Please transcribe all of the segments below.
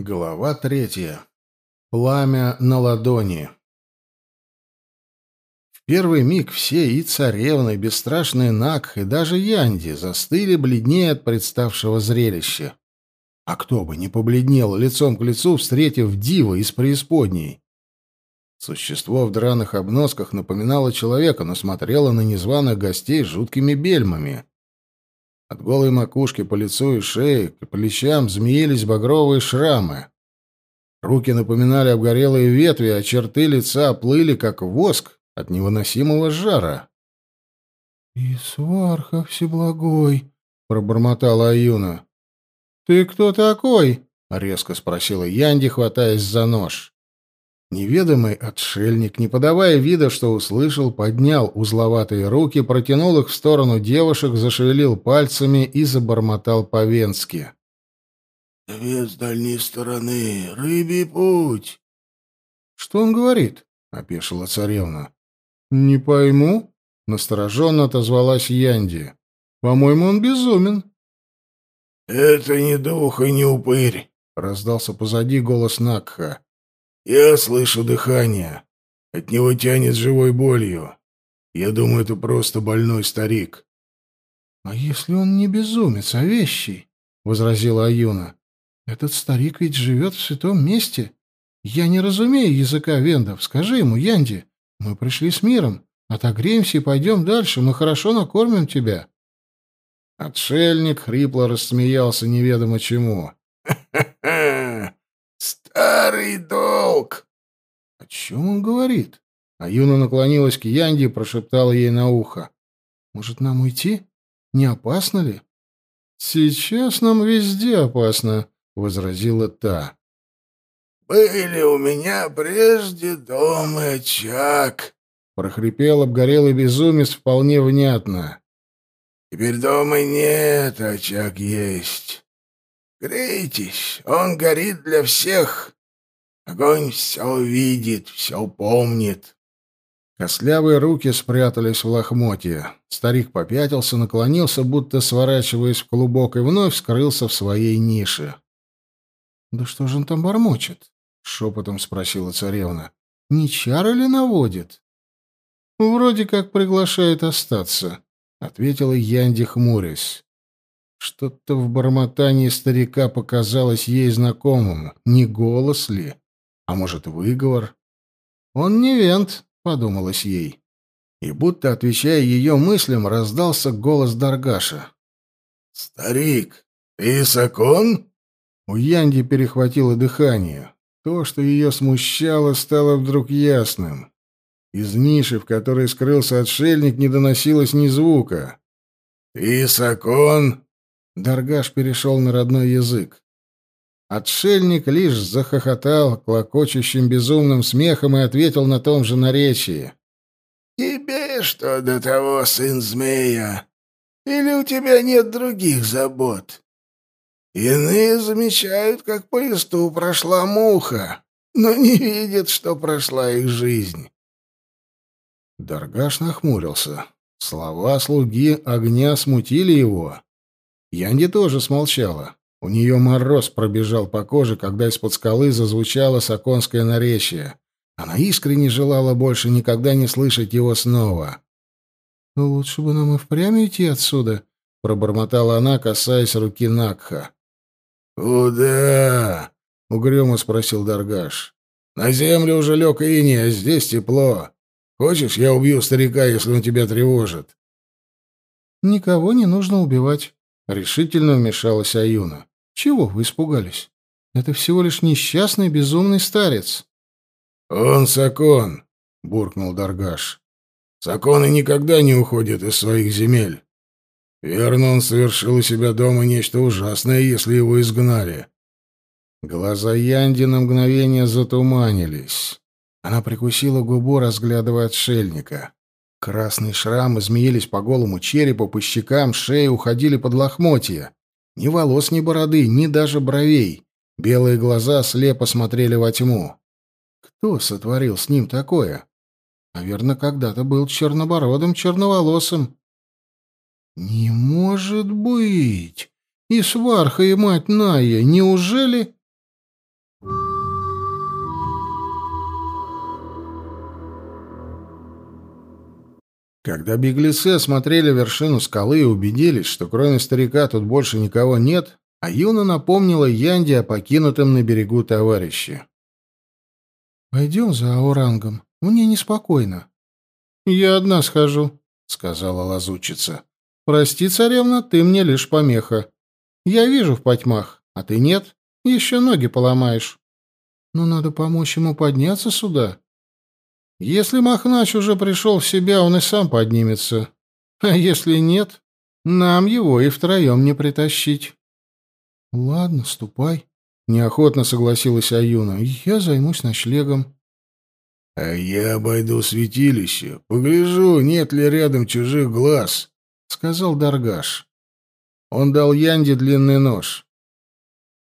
Глава третья. Пламя на ладони. В первый миг все и царевны, и бесстрашный Нак, и даже Янди застыли бледнее от представшего зрелища. А кто бы не побледнел лицом к лицу, встретив дива из преисподней. Существо в драных обносках напоминало человека, но смотрело на незваных гостей жуткими бельмами. От голой макушки по лицу и шее к плечам змеились багровые шрамы. Руки напоминали обгорелые ветви, а черты лица плыли, как воск от невыносимого жара. «И сварха всеблагой!» — пробормотала Аюна. «Ты кто такой?» — резко спросила Янди, хватаясь за нож. Неведомый отшельник, не подавая вида, что услышал, поднял узловатые руки, протянул их в сторону девушек, зашевелил пальцами и забормотал по-венски. «Две с дальней стороны, рыбий путь!» «Что он говорит?» — опешила царевна. «Не пойму», — настороженно отозвалась Янди. «По-моему, он безумен». «Это не дух и не упырь», — раздался позади голос Накха. Я слышу дыхание. От него тянет живой болью. Я думаю, это просто больной старик. — А если он не безумец, а вещий? — возразила Аюна. — Этот старик ведь живет в святом месте. Я не разумею языка вендов. Скажи ему, Янди, мы пришли с миром. Отогреемся и пойдем дальше. Мы хорошо накормим тебя. Отшельник хрипло рассмеялся неведомо чему. «Ха-ха-ха! Старый долг!» «О чем он говорит?» А Юна наклонилась к Янде и прошептала ей на ухо. «Может, нам уйти? Не опасно ли?» «Сейчас нам везде опасно», — возразила та. «Были у меня прежде дом и очаг», — прохрипел обгорелый безумец вполне внятно. «Теперь дома нет, очаг есть. Грейтесь, он горит для всех. Огонь все видит, все помнит. Костлявые руки спрятались в лохмотье. Старик попятился, наклонился, будто сворачиваясь в клубок, и вновь скрылся в своей нише. — Да что же он там бормочет? — шепотом спросила царевна. — Не чары ли наводит? — Вроде как приглашает остаться, — ответила Янди, хмурясь. Что-то в бормотании старика показалось ей знакомым. Не голос ли? А может, выговор? «Он не вент», — подумалось ей. И будто, отвечая ее мыслям, раздался голос Даргаша. «Старик, ты Сакон?» У Янди перехватило дыхание. То, что ее смущало, стало вдруг ясным. Из ниши, в которой скрылся отшельник, не доносилось ни звука. «Ты Сакон?» Даргаш перешел на родной язык. Отшельник лишь захохотал клокочущим безумным смехом и ответил на том же наречии. «Тебе что до того, сын змея? Или у тебя нет других забот? Иные замечают, как по листу прошла муха, но не видят, что прошла их жизнь». Даргаш нахмурился. Слова слуги огня смутили его. Янди тоже смолчала. У нее мороз пробежал по коже, когда из-под скалы зазвучало саконское наречие. Она искренне желала больше никогда не слышать его снова. «Ну, «Лучше бы нам и впрямь идти отсюда», — пробормотала она, касаясь руки Накха. «Куда?» — угрюмо спросил Даргаш. «На землю уже лег ини, а здесь тепло. Хочешь, я убью старика, если он тебя тревожит?» «Никого не нужно убивать», Решительно вмешалась Аюна. «Чего вы испугались? Это всего лишь несчастный безумный старец». «Он Сакон», — буркнул Даргаш. «Саконы никогда не уходят из своих земель. Верно, он совершил у себя дома нечто ужасное, если его изгнали». Глаза Янди на мгновение затуманились. Она прикусила губу, разглядывая отшельника. Красные шрамы змеились по голому черепу, по щекам, шее уходили под лохмотья. Ни волос, ни бороды, ни даже бровей. Белые глаза слепо смотрели во тьму. Кто сотворил с ним такое? Наверное, когда-то был чернобородым, черноволосым. «Не может быть! И сварха, и мать Ная, неужели...» Когда беглецы осмотрели вершину скалы и убедились, что кроме старика тут больше никого нет, Аюна напомнила Янде о покинутом на берегу товарище. «Пойдем за Аурангом. Мне неспокойно». «Я одна схожу», — сказала лазучица. «Прости, царевна, ты мне лишь помеха. Я вижу в потьмах, а ты нет. Еще ноги поломаешь». «Но надо помочь ему подняться сюда». «Если Махнач уже пришел в себя, он и сам поднимется. А если нет, нам его и втроем не притащить». «Ладно, ступай», — неохотно согласилась Аюна. «Я займусь ночлегом». «А я обойду святилище, погляжу, нет ли рядом чужих глаз», — сказал Даргаш. Он дал Янде длинный нож.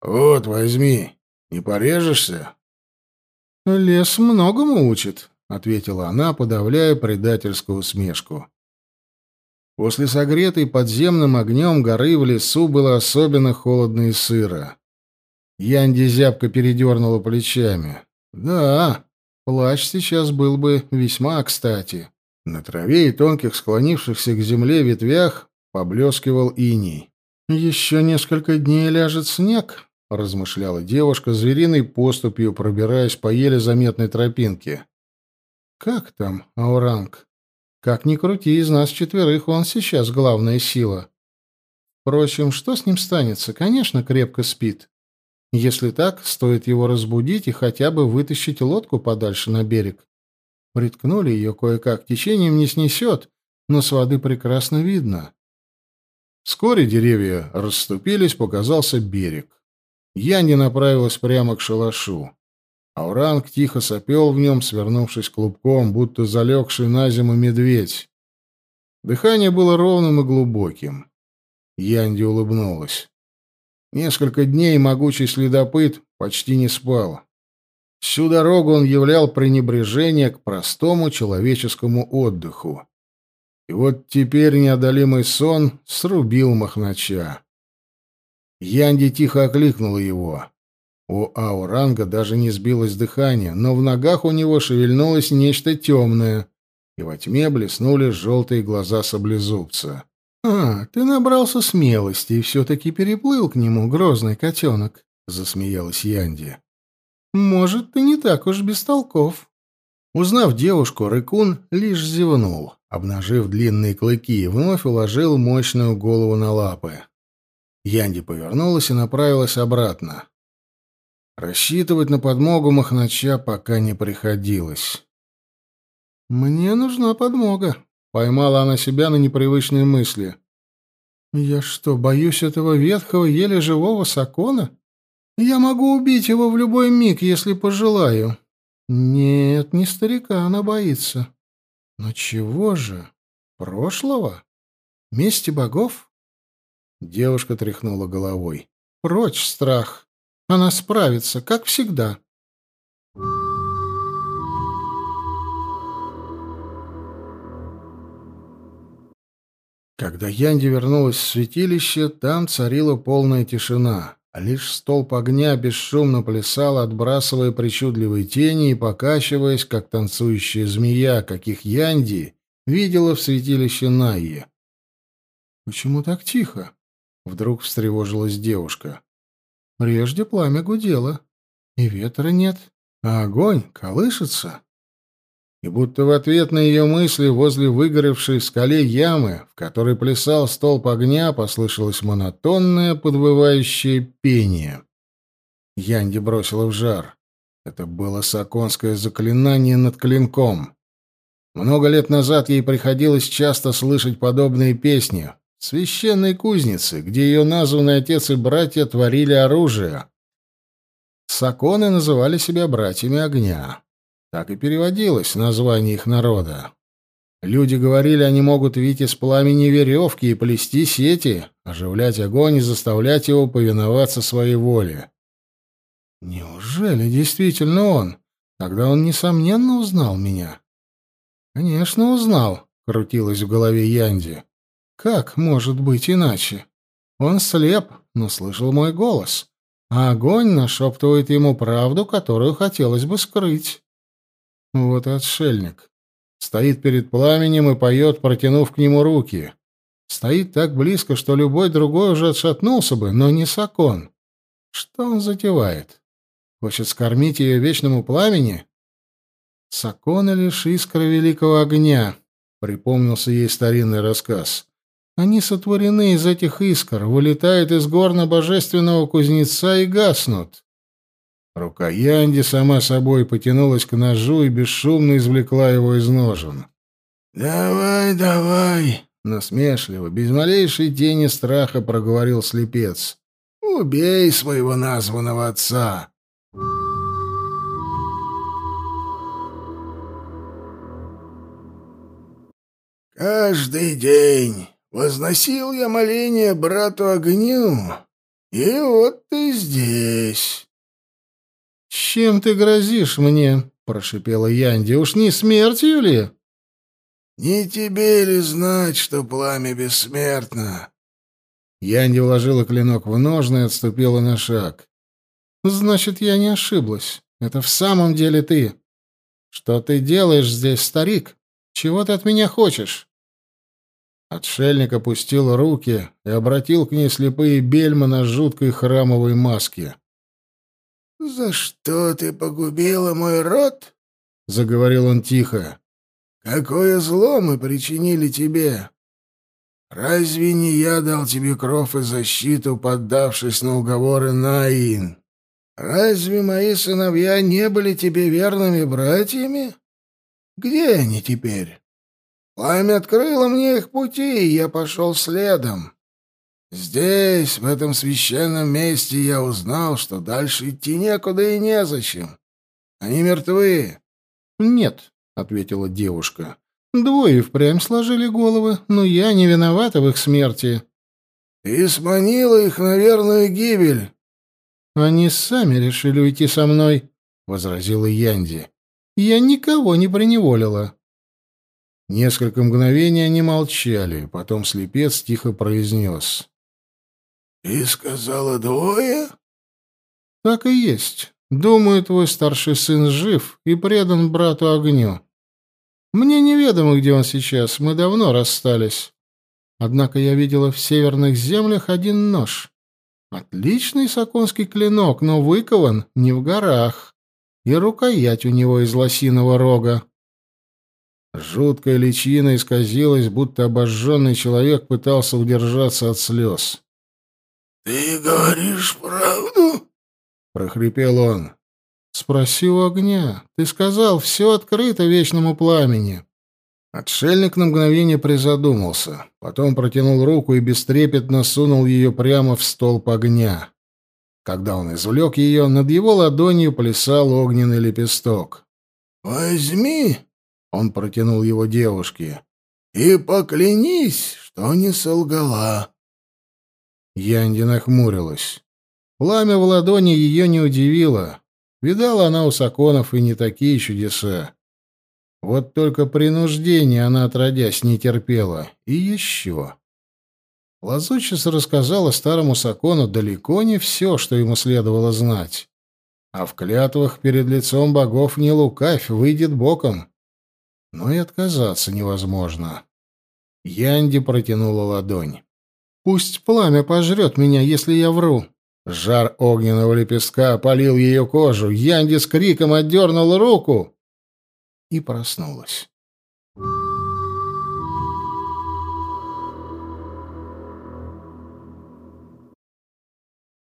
«Вот, возьми, не порежешься?» «Лес многому учит», — ответила она, подавляя предательскую усмешку. После согретой подземным огнем горы в лесу было особенно холодно и сыро. Янди зябко передернула плечами. «Да, плащ сейчас был бы весьма кстати». На траве и тонких склонившихся к земле ветвях поблескивал иней. «Еще несколько дней ляжет снег», — размышляла девушка, звериной поступью пробираясь по еле заметной тропинке. «Как там, Ауранг?» Как ни крути, из нас четверых он сейчас главная сила. Впрочем, что с ним станется? Конечно, крепко спит. Если так, стоит его разбудить и хотя бы вытащить лодку подальше на берег. Приткнули ее кое-как, течением не снесет, но с воды прекрасно видно. Вскоре деревья расступились, показался берег. Янди направилась прямо к шалашу. Ауранг тихо сопел в нем, свернувшись клубком, будто залегший на зиму медведь. Дыхание было ровным и глубоким. Янди улыбнулась. Несколько дней могучий следопыт почти не спал. Всю дорогу он являл пренебрежение к простому человеческому отдыху. И вот теперь неодолимый сон срубил Махнача. Янди тихо окликнула его. У Ауранга даже не сбилось дыхание, но в ногах у него шевельнулось нечто темное, и во тьме блеснули желтые глаза саблезубца. «А, ты набрался смелости и все-таки переплыл к нему, грозный котенок», — засмеялась Янди. «Может, ты не так уж бестолков». Узнав девушку, Рыкун лишь зевнул, обнажив длинные клыки, и вновь уложил мощную голову на лапы. Янди повернулась и направилась обратно. Рассчитывать на подмогу Махнача пока не приходилось. «Мне нужна подмога», — поймала она себя на непривычные мысли. «Я что, боюсь этого ветхого, еле живого сакона? Я могу убить его в любой миг, если пожелаю. Нет, не старика она боится. Но чего же? Прошлого? Мести богов?» Девушка тряхнула головой. «Прочь страх!» Она справится, как всегда. Когда Янди вернулась в святилище, там царила полная тишина. Лишь столб огня бесшумно плясал, отбрасывая причудливые тени и покачиваясь, как танцующая змея, каких Янди видела в святилище Найи. «Почему так тихо?» — вдруг встревожилась девушка. Прежде пламя гудело, и ветра нет, а огонь колышется. И будто в ответ на ее мысли возле выгоревшей скале ямы, в которой плясал столб огня, послышалось монотонное подвывающее пение. Янди бросила в жар. Это было саконское заклинание над клинком. Много лет назад ей приходилось часто слышать подобные песни, священной кузницы, где ее названный отец и братья творили оружие. Саконы называли себя братьями огня. Так и переводилось название их народа. Люди говорили, они могут видеть из пламени веревки и плести сети, оживлять огонь и заставлять его повиноваться своей воле. Неужели действительно он? Тогда он, несомненно, узнал меня. Конечно, узнал, крутилось в голове Янди. Как может быть иначе? Он слеп, но слышал мой голос, а огонь нашептывает ему правду, которую хотелось бы скрыть. Вот и отшельник. Стоит перед пламенем и поет, протянув к нему руки. Стоит так близко, что любой другой уже отшатнулся бы, но не Сакон. Что он затевает? Хочет скормить ее вечному пламени? Сакона лишь искра великого огня, припомнился ей старинный рассказ. Они сотворены из этих искр, вылетают из горна божественного кузнеца и гаснут. Рука Янди сама собой потянулась к ножу и бесшумно извлекла его из ножен. «Давай, давай!» — насмешливо, без малейшей тени страха проговорил слепец. «Убей своего названного отца!» Каждый день возносил я моление брату огню, и вот ты здесь. — Чем ты грозишь мне? — прошипела Янди. — Уж не смертью ли? — Не тебе ли знать, что пламя бессмертно? Янди вложила клинок в ножны и отступила на шаг. — Значит, я не ошиблась. Это в самом деле ты. Что ты делаешь здесь, старик? Чего ты от меня хочешь? Отшельник опустил руки и обратил к ней слепые бельма на жуткой храмовой маске. «За что ты погубила мой род?» — заговорил он тихо. «Какое зло мы причинили тебе? Разве не я дал тебе кров и защиту, поддавшись на уговоры Наин? Разве мои сыновья не были тебе верными братьями? Где они теперь?» Пламя открыло мне их пути, и я пошел следом. Здесь, в этом священном месте, я узнал, что дальше идти некуда и незачем. Они мертвы. — Нет, — ответила девушка. — Двое впрямь сложили головы, но я не виновата в их смерти. — Ты сманила их на верную гибель. — Они сами решили уйти со мной, — возразила Янди. — Я никого не приневолила. Несколько мгновений они молчали, потом слепец тихо произнес. «Ты сказала двое?» «Так и есть. Думаю, твой старший сын жив и предан брату огню. Мне неведомо, где он сейчас, мы давно расстались. Однако я видела в северных землях один нож. Отличный саконский клинок, но выкован не в горах, и рукоять у него из лосиного рога. Жуткая личина исказилась, будто обожженный человек пытался удержаться от слез. «Ты говоришь правду?» — прохрипел он. «Спроси у огня. Ты сказал, все открыто вечному пламени». Отшельник на мгновение призадумался, потом протянул руку и бестрепетно сунул ее прямо в столб огня. Когда он извлек ее, над его ладонью плясал огненный лепесток. «Возьми!» Он протянул его девушке. «И поклянись, что не солгала». Янди нахмурилась. Пламя в ладони ее не удивило. Видала она у Саконов и не такие чудеса. Вот только принуждение она, отродясь, не терпела. И еще. Лазучис рассказала старому Сакону далеко не все, что ему следовало знать. А в клятвах перед лицом богов не лукавь, выйдет боком но и отказаться невозможно. Янди протянула ладонь. «Пусть пламя пожрет меня, если я вру». Жар огненного лепестка опалил ее кожу. Янди с криком отдернула руку и проснулась.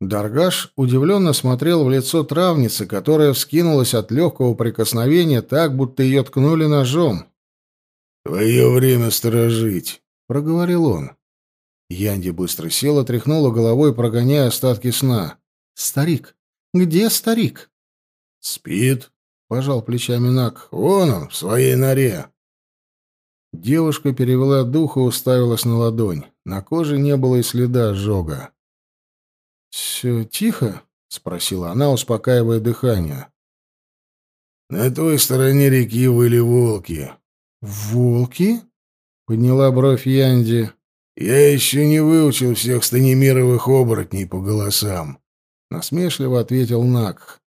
Даргаш удивленно смотрел в лицо травницы, которая вскинулась от легкого прикосновения так, будто ее ткнули ножом. «Твое время сторожить», — проговорил он. Янди быстро села, тряхнула головой, прогоняя остатки сна. «Старик! Где старик?» «Спит», — пожал плечами Нак. «Вон он, в своей норе». Девушка перевела дух и уставилась на ладонь. На коже не было и следа ожога. «Все тихо?» — спросила она, успокаивая дыхание. «На той стороне реки выли волки». «Волки?» — подняла бровь Янди. «Я еще не выучил всех станемировых оборотней по голосам», — насмешливо ответил Нак.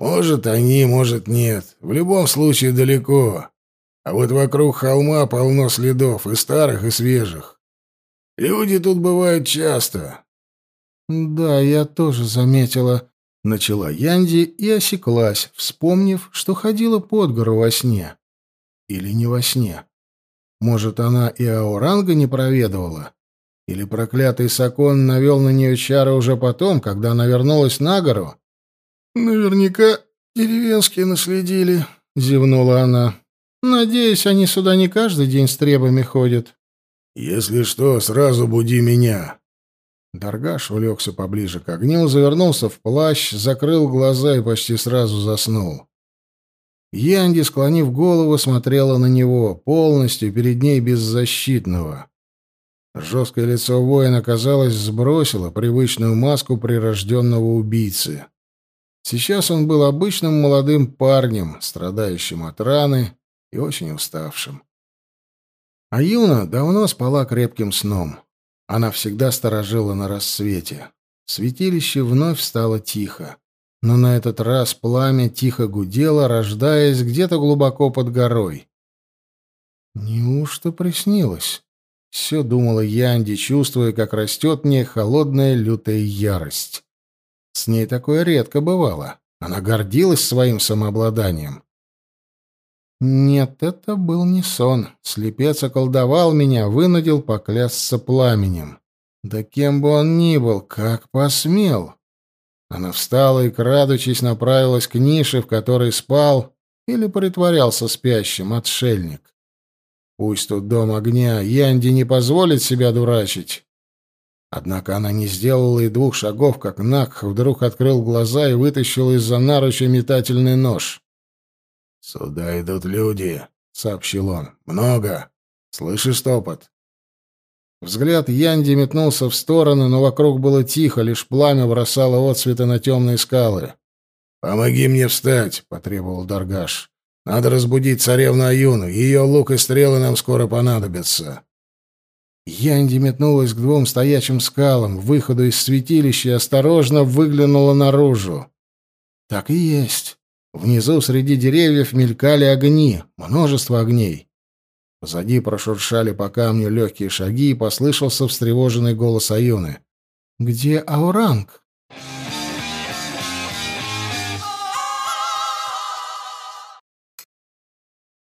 «Может, они, может, нет. В любом случае далеко. А вот вокруг холма полно следов, и старых, и свежих. Люди тут бывают часто. Да, я тоже заметила, начала Янди и осеклась, вспомнив, что ходила под гору во сне. Или не во сне. Может, она и Ауранга не проведывала? Или проклятый Сакон навел на нее чары уже потом, когда она вернулась на гору? Наверняка деревенские наследили, зевнула она. Надеюсь, они сюда не каждый день с требами ходят. Если что, сразу буди меня. Даргаш улегся поближе к огню, завернулся в плащ, закрыл глаза и почти сразу заснул. Янди, склонив голову, смотрела на него, полностью перед ней беззащитного. Жесткое лицо воина, казалось, сбросило привычную маску прирожденного убийцы. Сейчас он был обычным молодым парнем, страдающим от раны и очень уставшим. А Юна давно спала крепким сном. Она всегда сторожила на рассвете. Святилище вновь стало тихо. Но на этот раз пламя тихо гудело, рождаясь где-то глубоко под горой. «Неужто приснилось?» — все думала Янди, чувствуя, как растет в ней холодная лютая ярость. С ней такое редко бывало. Она гордилась своим самообладанием. Нет, это был не сон. Слепец околдовал меня, вынудил поклясться пламенем. Да кем бы он ни был, как посмел. Она встала и, крадучись, направилась к нише, в которой спал или притворялся спящим отшельник. Пусть тут дом огня, Янди не позволит себя дурачить. Однако она не сделала и двух шагов, как Накх вдруг открыл глаза и вытащил из-за наруча метательный нож. «Сюда идут люди», — сообщил он. «Много. Слышишь топот?» Взгляд Янди метнулся в стороны, но вокруг было тихо, лишь пламя бросало отсветы на темные скалы. «Помоги мне встать», — потребовал Даргаш. «Надо разбудить царевну Аюну. Ее лук и стрелы нам скоро понадобятся». Янди метнулась к двум стоячим скалам, выходу из святилища и осторожно выглянула наружу. Так и есть. Внизу среди деревьев мелькали огни, множество огней. Позади прошуршали по камню легкие шаги, и послышался встревоженный голос Аюны. «Где Ауранг?»